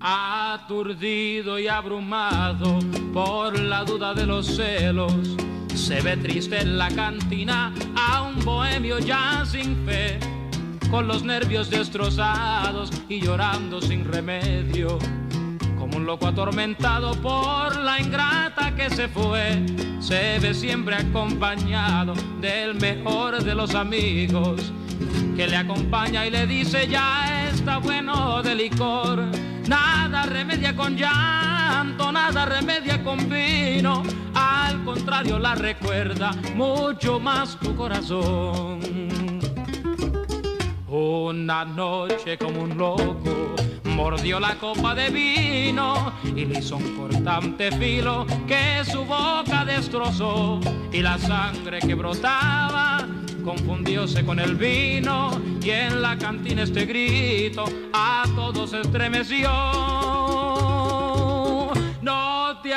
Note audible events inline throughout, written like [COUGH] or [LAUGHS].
Aturdido y abrumado por la duda de los celos, se ve triste en la cantina a un bohemio ya sin fe, con los nervios destrozados y llorando sin remedio. Como un loco atormentado por la ingrata que se fue, se ve siempre acompañado del mejor de los amigos, que le acompaña y le dice ya está bueno de licor Nada remedia con llanto, nada remedia con vino. Al contrario, la recuerda mucho más tu corazón. Una noche como un loco mordió la copa de vino y le hizo un cortante filo que su boca destrozó y la sangre que brotaba confundióse con el vino y en la cantina este grito a todos estremeció.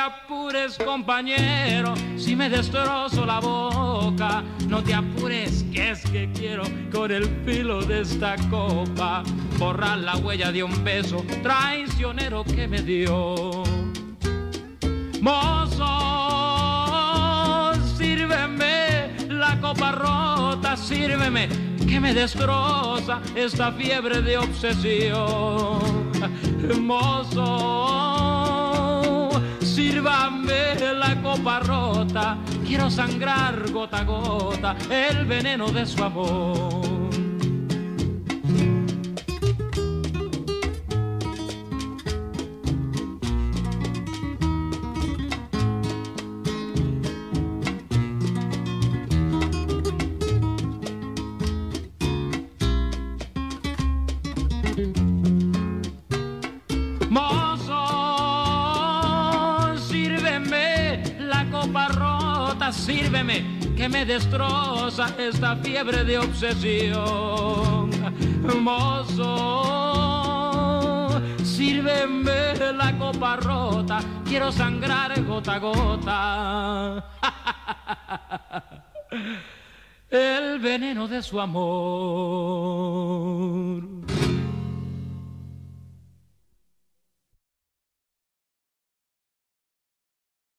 Apures compañero, si me destrozo la boca, no te apures que es que quiero con el filo de esta copa borrar la huella de un beso traicionero que me dio. Mozo, sírveme la copa rota, sírveme que me destroza esta fiebre de obsesión. Mozo, sírvame la copa rota, quiero sangrar gota a gota el veneno de su amor. Sírveme que me destroza esta fiebre de obsesión. Mozo, sírveme la copa rota, quiero sangrar gota a gota. [LAUGHS] El veneno de su amor.